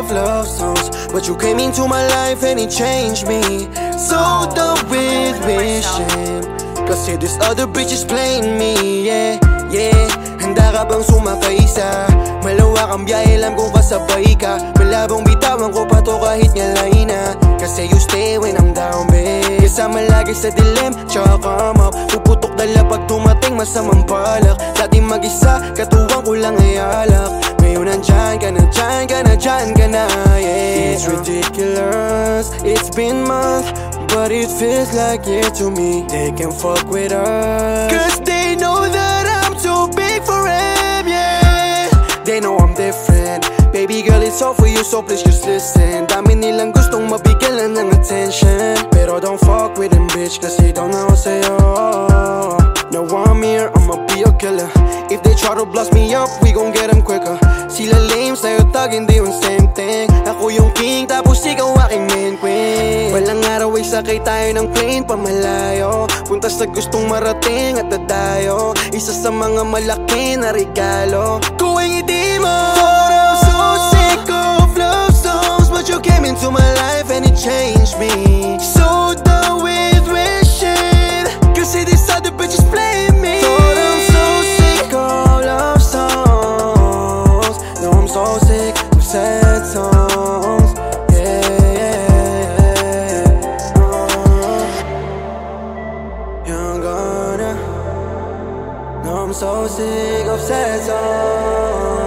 of love songs But you came into my life and it changed me. So done with wishing Kasi this other bitch is playing me, yeah, yeah. Handa ka bang sumakay sa Malawak ang biyahe, alam kong kasabay ka. Malabong bitawan ko pa to kahit ngalay na Kasi you stay when I'm down, babe. Kasama lagi sa dilim, tsaka come up. Puputok dala pag tumating masamang balak Dati mag-isa, katuwang ko lang ay na, dyan ka na, yeah. It's ridiculous, it's been months But it feels like year to me. They can fuck with us. Cause they know that I'm too big for them, yeah. They know I'm different. Baby girl, it's all for you, so please just listen. Dami nilang gustong mabigyan ng attention. Pero I don't fuck with them, bitch Kasi down ako sa'yo Now I'm here, I'ma be a killer. If they try to blast me up, we gon' get them quicker. Sila lame, sa'yo tag, hindi thing Ako yung king tapos ikaw aking main queen. Walang araw ay sakay tayo ng plane pamalayo. Punta sa gustong marating at dadayo. Isa sa mga malaki na regalo. Kung ang ngiti mo But I'm so sick of love songs But you came into my life and it changed me. So done with wishing Cause see these other bitches blame me. But I'm so sick of love songs. No I'm so sick of sad songs. I'm so sick of sad songs. Oh.